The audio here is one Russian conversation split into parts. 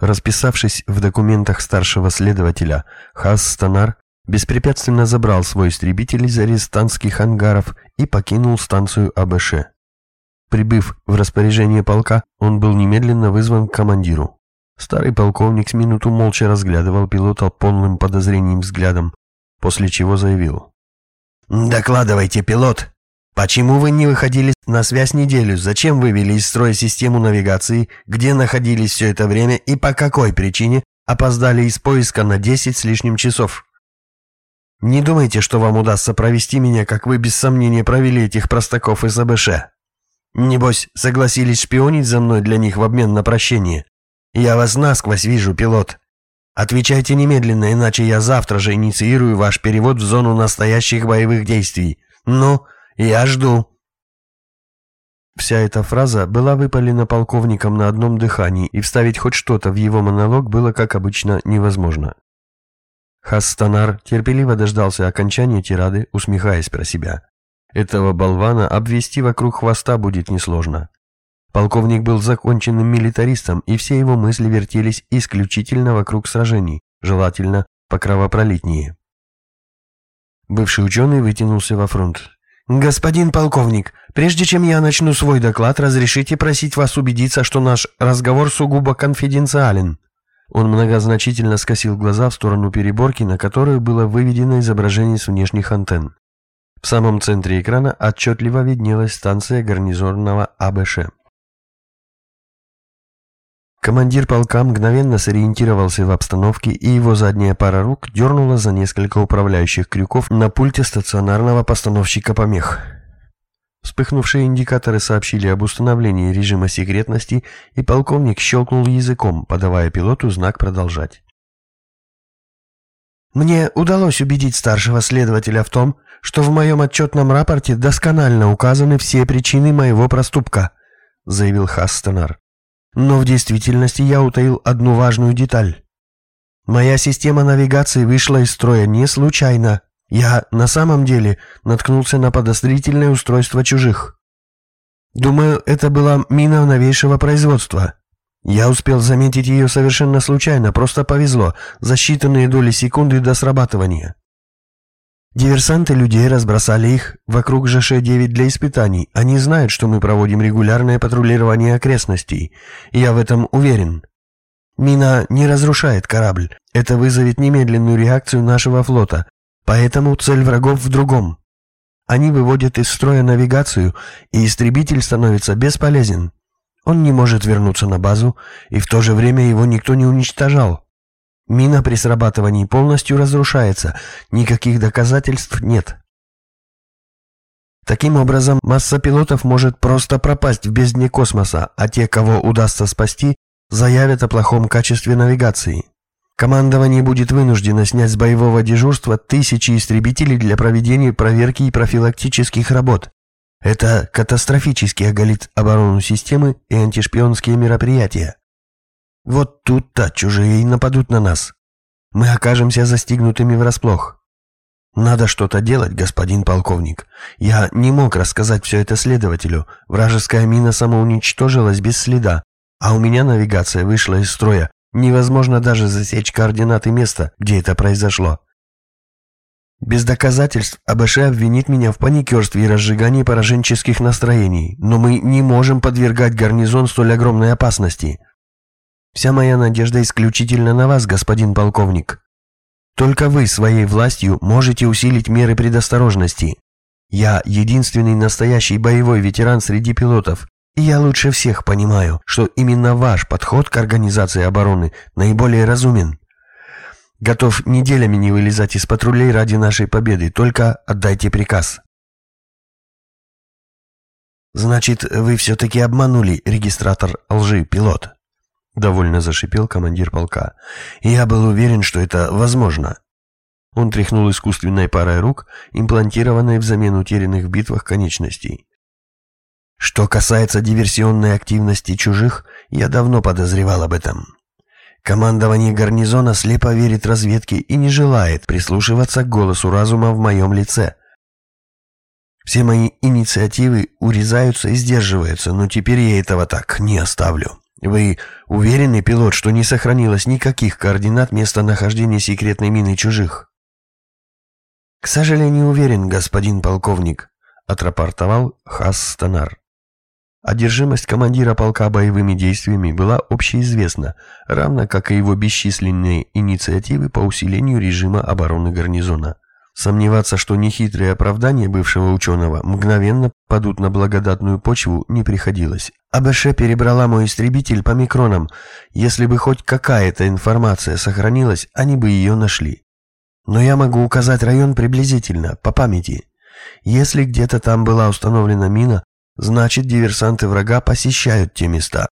Расписавшись в документах старшего следователя, Хас Станар беспрепятственно забрал свой истребитель из арестантских ангаров и покинул станцию АБШ. Прибыв в распоряжение полка, он был немедленно вызван к командиру. Старый полковник с минуту молча разглядывал пилота полным подозрением взглядом, после чего заявил. «Докладывайте, пилот! Почему вы не выходили на связь неделю? Зачем вывели из строя систему навигации? Где находились все это время и по какой причине опоздали из поиска на 10 с лишним часов?» «Не думайте, что вам удастся провести меня, как вы без сомнения провели этих простаков из АБШ. Небось, согласились шпионить за мной для них в обмен на прощение. Я вас насквозь вижу, пилот. Отвечайте немедленно, иначе я завтра же инициирую ваш перевод в зону настоящих боевых действий. Ну, я жду». Вся эта фраза была выпалена полковником на одном дыхании, и вставить хоть что-то в его монолог было, как обычно, невозможно. Хасстанар терпеливо дождался окончания тирады, усмехаясь про себя. Этого болвана обвести вокруг хвоста будет несложно. Полковник был законченным милитаристом, и все его мысли вертелись исключительно вокруг сражений, желательно покровопролитнее. Бывший ученый вытянулся во фронт. «Господин полковник, прежде чем я начну свой доклад, разрешите просить вас убедиться, что наш разговор сугубо конфиденциален». Он многозначительно скосил глаза в сторону переборки, на которой было выведено изображение с внешних антенн. В самом центре экрана отчетливо виднелась станция гарнизонного АБШ. Командир полка мгновенно сориентировался в обстановке, и его задняя пара рук дернула за несколько управляющих крюков на пульте стационарного постановщика помех. Вспыхнувшие индикаторы сообщили об установлении режима секретности, и полковник щелкнул языком, подавая пилоту знак «Продолжать». Мне удалось убедить старшего следователя в том, что в моем отчетном рапорте досконально указаны все причины моего проступка», — заявил Хастенар. «Но в действительности я утаил одну важную деталь. Моя система навигации вышла из строя не случайно. Я на самом деле наткнулся на подозрительное устройство чужих. Думаю, это была мина новейшего производства. Я успел заметить ее совершенно случайно, просто повезло, за считанные доли секунды до срабатывания. Диверсанты людей разбросали их вокруг ЖШ-9 для испытаний. Они знают, что мы проводим регулярное патрулирование окрестностей. Я в этом уверен. Мина не разрушает корабль. Это вызовет немедленную реакцию нашего флота. Поэтому цель врагов в другом. Они выводят из строя навигацию, и истребитель становится бесполезен. Он не может вернуться на базу, и в то же время его никто не уничтожал. Мина при срабатывании полностью разрушается, никаких доказательств нет. Таким образом, масса пилотов может просто пропасть в бездне космоса, а те, кого удастся спасти, заявят о плохом качестве навигации. Командование будет вынуждено снять с боевого дежурства тысячи истребителей для проведения проверки и профилактических работ. Это катастрофически оголит оборону системы и антишпионские мероприятия. Вот тут-то чужие и нападут на нас. Мы окажемся застигнутыми врасплох. Надо что-то делать, господин полковник. Я не мог рассказать все это следователю. Вражеская мина самоуничтожилась без следа, а у меня навигация вышла из строя. Невозможно даже засечь координаты места, где это произошло. Без доказательств АБШ обвинит меня в паникерстве и разжигании пораженческих настроений, но мы не можем подвергать гарнизон столь огромной опасности. Вся моя надежда исключительно на вас, господин полковник. Только вы своей властью можете усилить меры предосторожности. Я единственный настоящий боевой ветеран среди пилотов, и я лучше всех понимаю, что именно ваш подход к организации обороны наиболее разумен. Готов неделями не вылезать из патрулей ради нашей победы, только отдайте приказ. Значит, вы все-таки обманули регистратор лжи, пилот? Довольно зашипел командир полка. Я был уверен, что это возможно. Он тряхнул искусственной парой рук, имплантированной взамен утерянных в битвах конечностей. Что касается диверсионной активности чужих, я давно подозревал об этом. Командование гарнизона слепо верит разведке и не желает прислушиваться к голосу разума в моем лице. Все мои инициативы урезаются и сдерживаются, но теперь я этого так не оставлю. Вы уверены, пилот, что не сохранилось никаких координат местонахождения секретной мины чужих? К сожалению, уверен, господин полковник, отрапортовал Хас Станар. Одержимость командира полка боевыми действиями была общеизвестна, равно как и его бесчисленные инициативы по усилению режима обороны гарнизона. Сомневаться, что нехитрые оправдания бывшего ученого мгновенно падут на благодатную почву, не приходилось. АБШ перебрала мой истребитель по микронам. Если бы хоть какая-то информация сохранилась, они бы ее нашли. Но я могу указать район приблизительно, по памяти. Если где-то там была установлена мина, значит диверсанты врага посещают те места.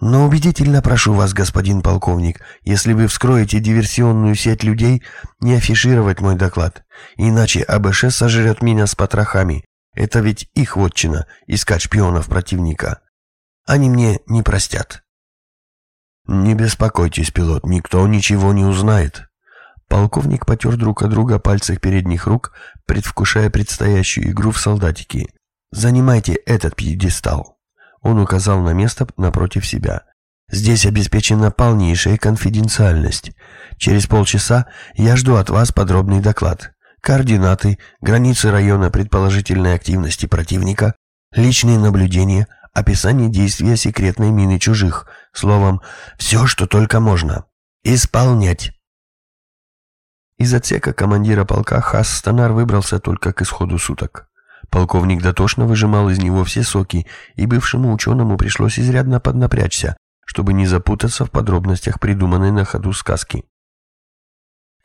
Но убедительно прошу вас, господин полковник, если вы вскроете диверсионную сеть людей, не афишировать мой доклад, иначе АБШ сожрет меня с потрохами. Это ведь их вотчина – искать шпионов противника. Они мне не простят. Не беспокойтесь, пилот, никто ничего не узнает. Полковник потер друг от друга пальцах передних рук, предвкушая предстоящую игру в солдатики. Занимайте этот пьедестал. Он указал на место напротив себя. «Здесь обеспечена полнейшая конфиденциальность. Через полчаса я жду от вас подробный доклад. Координаты, границы района предположительной активности противника, личные наблюдения, описание действия секретной мины чужих. Словом, все, что только можно. Исполнять!» Из отсека командира полка Хас Станар выбрался только к исходу суток. Полковник дотошно выжимал из него все соки, и бывшему ученому пришлось изрядно поднапрячься, чтобы не запутаться в подробностях придуманной на ходу сказки.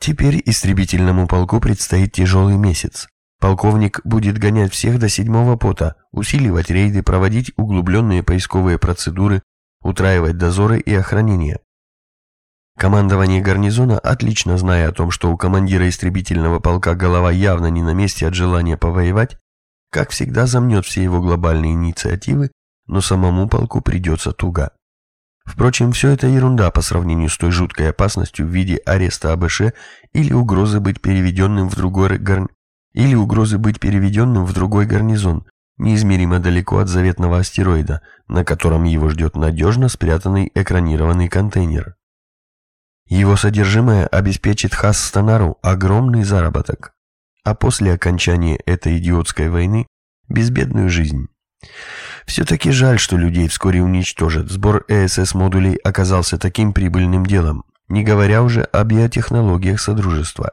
Теперь истребительному полку предстоит тяжелый месяц. Полковник будет гонять всех до седьмого пота, усиливать рейды, проводить углубленные поисковые процедуры, утраивать дозоры и охранение. Командование гарнизона, отлично зная о том, что у командира истребительного полка голова явно не на месте от желания повоевать, как всегда, замнет все его глобальные инициативы, но самому полку придется туго. Впрочем, все это ерунда по сравнению с той жуткой опасностью в виде ареста АБШ или угрозы быть переведенным в другой гар... или угрозы быть переведенным в другой гарнизон, неизмеримо далеко от заветного астероида, на котором его ждет надежно спрятанный экранированный контейнер. Его содержимое обеспечит Хас-Станару огромный заработок а после окончания этой идиотской войны – безбедную жизнь. Все-таки жаль, что людей вскоре уничтожат. Сбор ЭСС-модулей оказался таким прибыльным делом, не говоря уже о биотехнологиях Содружества.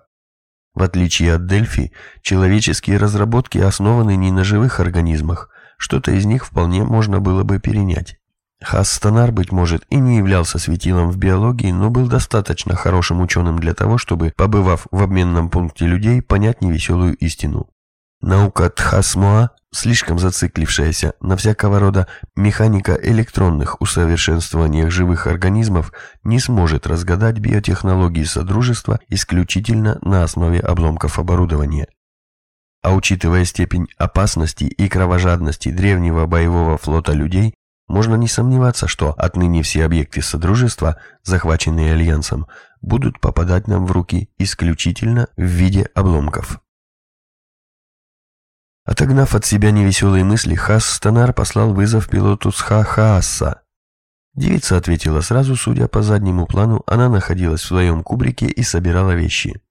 В отличие от Дельфи, человеческие разработки основаны не на живых организмах, что-то из них вполне можно было бы перенять. Хасстанар, быть может, и не являлся светилом в биологии, но был достаточно хорошим ученым для того, чтобы, побывав в обменном пункте людей, понять невеселую истину. Наука Тхасмоа, слишком зациклившаяся на всякого рода механика электронных усовершенствованиях живых организмов, не сможет разгадать биотехнологии Содружества исключительно на основе обломков оборудования. А учитывая степень опасности и кровожадности древнего боевого флота людей, можно не сомневаться, что отныне все объекты Содружества, захваченные Альянсом, будут попадать нам в руки исключительно в виде обломков. Отогнав от себя невеселые мысли, Хас Станар послал вызов пилоту Сха Хаасса. Девица ответила сразу, судя по заднему плану, она находилась в своем кубрике и собирала вещи.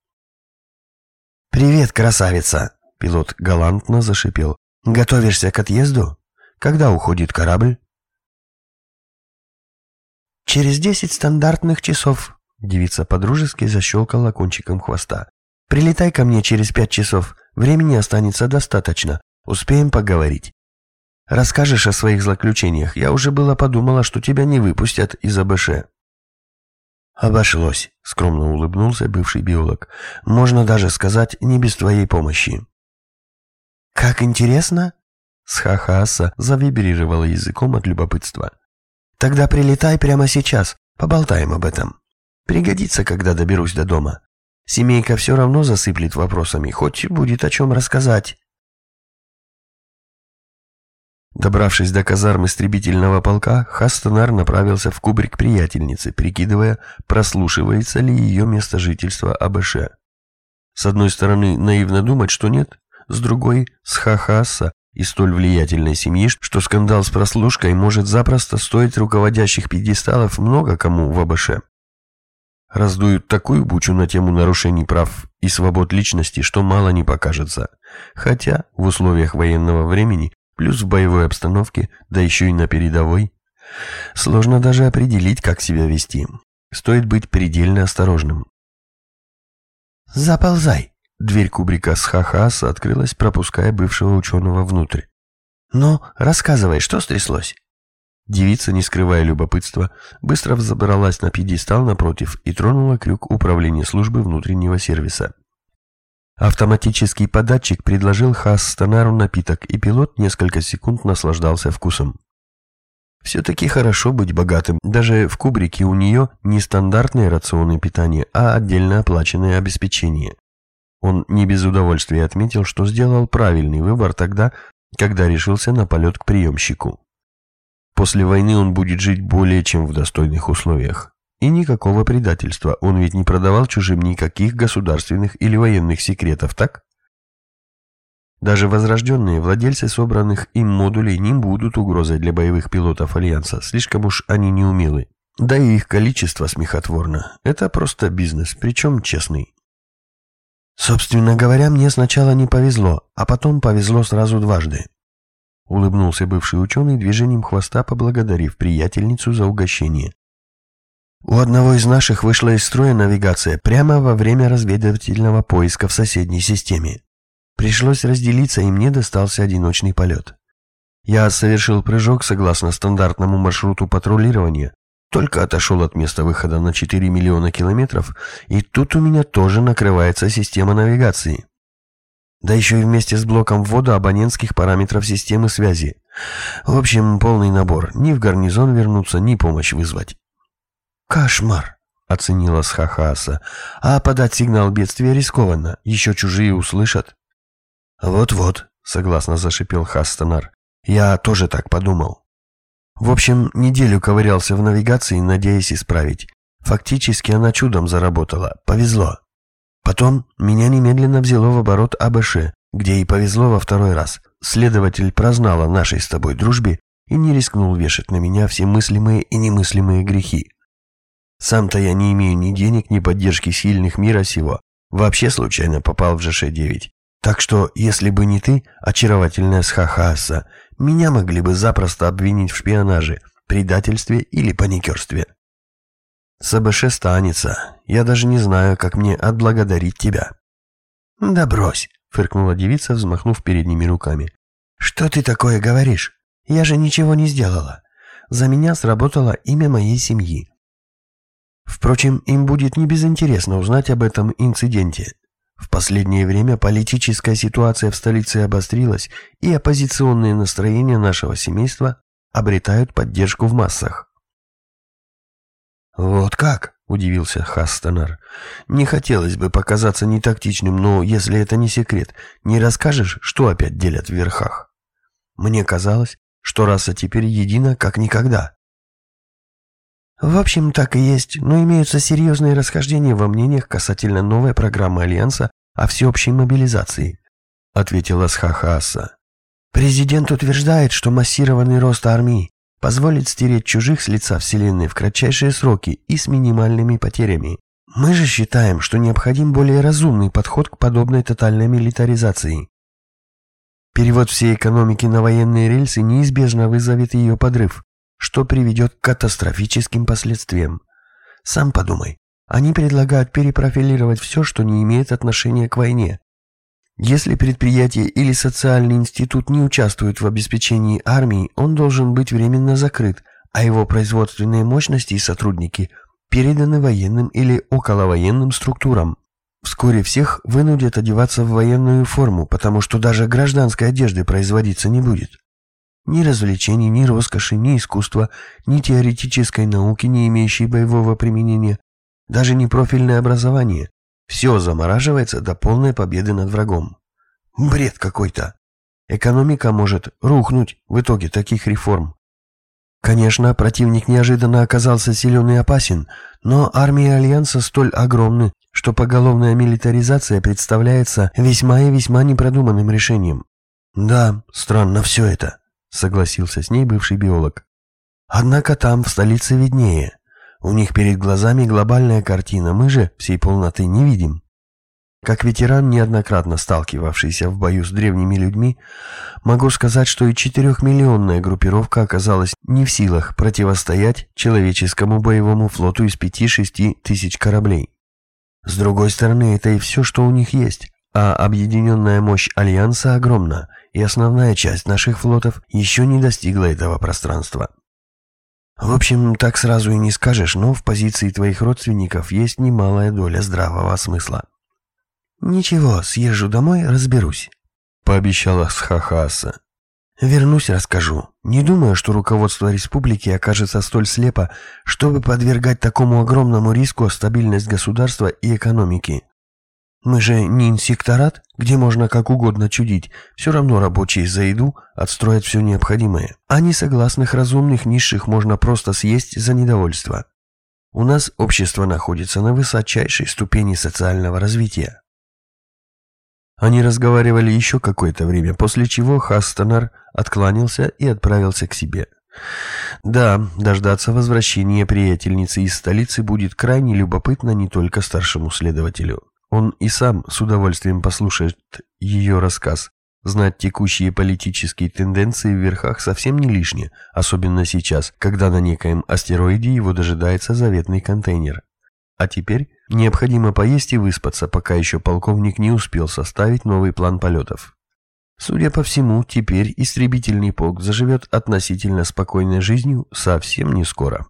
«Привет, красавица!» — пилот галантно зашипел. «Готовишься к отъезду? Когда уходит корабль?» «Через десять стандартных часов», — девица подружески защелкала кончиком хвоста. «Прилетай ко мне через пять часов, времени останется достаточно, успеем поговорить. Расскажешь о своих злоключениях, я уже было подумала, что тебя не выпустят из АБШ». «Обошлось», — скромно улыбнулся бывший биолог. «Можно даже сказать, не без твоей помощи». «Как интересно!» Схахаса завибрировала языком от любопытства. Тогда прилетай прямо сейчас, поболтаем об этом. Пригодится, когда доберусь до дома. Семейка все равно засыплет вопросами, хоть будет о чем рассказать. Добравшись до казарм истребительного полка, Хастанар направился в кубрик приятельницы, прикидывая, прослушивается ли ее место жительства АБШ. С одной стороны, наивно думать, что нет, с другой, с Хахаса из столь влиятельной семьи, что скандал с прослушкой может запросто стоить руководящих пьедесталов много кому в АБШ. Раздуют такую бучу на тему нарушений прав и свобод личности, что мало не покажется. Хотя в условиях военного времени, плюс в боевой обстановке, да еще и на передовой, сложно даже определить, как себя вести. Стоит быть предельно осторожным. «Заползай!» Дверь кубрика с Хахас открылась, пропуская бывшего ученого внутрь. «Ну, рассказывай, что стряслось?» Девица, не скрывая любопытства, быстро взобралась на пьедестал напротив и тронула крюк управления службы внутреннего сервиса. Автоматический податчик предложил Хас-Станару напиток, и пилот несколько секунд наслаждался вкусом. Все-таки хорошо быть богатым. Даже в кубрике у нее не стандартные рационы питания, а отдельно оплаченное обеспечение. Он не без удовольствия отметил, что сделал правильный выбор тогда, когда решился на полет к приемщику. После войны он будет жить более чем в достойных условиях. И никакого предательства, он ведь не продавал чужим никаких государственных или военных секретов, так? Даже возрожденные владельцы собранных им модулей не будут угрозой для боевых пилотов Альянса, слишком уж они неумелы. Да и их количество смехотворно. Это просто бизнес, причем честный. Собственно говоря, мне сначала не повезло, а потом повезло сразу дважды. Улыбнулся бывший ученый движением хвоста, поблагодарив приятельницу за угощение. У одного из наших вышла из строя навигация прямо во время разведывательного поиска в соседней системе. Пришлось разделиться, и мне достался одиночный полет. Я совершил прыжок согласно стандартному маршруту патрулирования, только отошел от места выхода на 4 миллиона километров, и тут у меня тоже накрывается система навигации. Да еще и вместе с блоком ввода абонентских параметров системы связи. В общем, полный набор. Ни в гарнизон вернуться, ни помощь вызвать. «Кошмар!» — оценила Схахаса. «А подать сигнал бедствия рискованно. Еще чужие услышат». «Вот-вот», — согласно зашипел Хастанар. «Я тоже так подумал». В общем, неделю ковырялся в навигации, надеясь исправить. Фактически она чудом заработала. Повезло. Потом меня немедленно взяло в оборот АБШ, где и повезло во второй раз. Следователь прознал о нашей с тобой дружбе и не рискнул вешать на меня все мыслимые и немыслимые грехи. Сам-то я не имею ни денег, ни поддержки сильных мира сего. Вообще случайно попал в ЖШ-9. Так что, если бы не ты, очаровательная Схахаса, меня могли бы запросто обвинить в шпионаже, предательстве или паникерстве. СБШ станется. Я даже не знаю, как мне отблагодарить тебя». «Да брось», — фыркнула девица, взмахнув передними руками. «Что ты такое говоришь? Я же ничего не сделала. За меня сработало имя моей семьи. Впрочем, им будет не безинтересно узнать об этом инциденте. В последнее время политическая ситуация в столице обострилась, и оппозиционные настроения нашего семейства обретают поддержку в массах. «Вот как?» – удивился Хастанар. «Не хотелось бы показаться нетактичным, но если это не секрет, не расскажешь, что опять делят в верхах? Мне казалось, что раса теперь едина, как никогда». В общем, так и есть, но имеются серьезные расхождения во мнениях касательно новой программы Альянса о всеобщей мобилизации, ответила Схахаса. Президент утверждает, что массированный рост армии позволит стереть чужих с лица Вселенной в кратчайшие сроки и с минимальными потерями. Мы же считаем, что необходим более разумный подход к подобной тотальной милитаризации. Перевод всей экономики на военные рельсы неизбежно вызовет ее подрыв, что приведет к катастрофическим последствиям. Сам подумай, они предлагают перепрофилировать все, что не имеет отношения к войне. Если предприятие или социальный институт не участвуют в обеспечении армии, он должен быть временно закрыт, а его производственные мощности и сотрудники переданы военным или околовоенным структурам. Вскоре всех вынудят одеваться в военную форму, потому что даже гражданской одежды производиться не будет. Ни развлечений, ни роскоши, ни искусства, ни теоретической науки, не имеющей боевого применения, даже не профильное образование. Все замораживается до полной победы над врагом. Бред какой-то. Экономика может рухнуть в итоге таких реформ. Конечно, противник неожиданно оказался силен и опасен, но армии Альянса столь огромны, что поголовная милитаризация представляется весьма и весьма непродуманным решением. Да, странно все это, согласился с ней бывший биолог. Однако там, в столице, виднее. У них перед глазами глобальная картина, мы же всей полноты не видим. Как ветеран, неоднократно сталкивавшийся в бою с древними людьми, могу сказать, что и четырехмиллионная группировка оказалась не в силах противостоять человеческому боевому флоту из пяти-шести тысяч кораблей. С другой стороны, это и все, что у них есть, а объединенная мощь Альянса огромна, и основная часть наших флотов еще не достигла этого пространства. В общем, так сразу и не скажешь, но в позиции твоих родственников есть немалая доля здравого смысла. «Ничего, съезжу домой, разберусь», — пообещала Схахаса. «Вернусь, расскажу. Не думаю, что руководство республики окажется столь слепо, чтобы подвергать такому огромному риску стабильность государства и экономики. Мы же не инсекторат, где можно как угодно чудить. Все равно рабочие за еду отстроят все необходимое. А несогласных разумных низших можно просто съесть за недовольство. У нас общество находится на высочайшей ступени социального развития. Они разговаривали еще какое-то время, после чего Хастанар откланялся и отправился к себе. Да, дождаться возвращения приятельницы из столицы будет крайне любопытно не только старшему следователю. Он и сам с удовольствием послушает ее рассказ. Знать текущие политические тенденции в верхах совсем не лишнее, особенно сейчас, когда на некоем астероиде его дожидается заветный контейнер. А теперь необходимо поесть и выспаться, пока еще полковник не успел составить новый план полетов. Судя по всему, теперь истребительный полк заживет относительно спокойной жизнью совсем не скоро.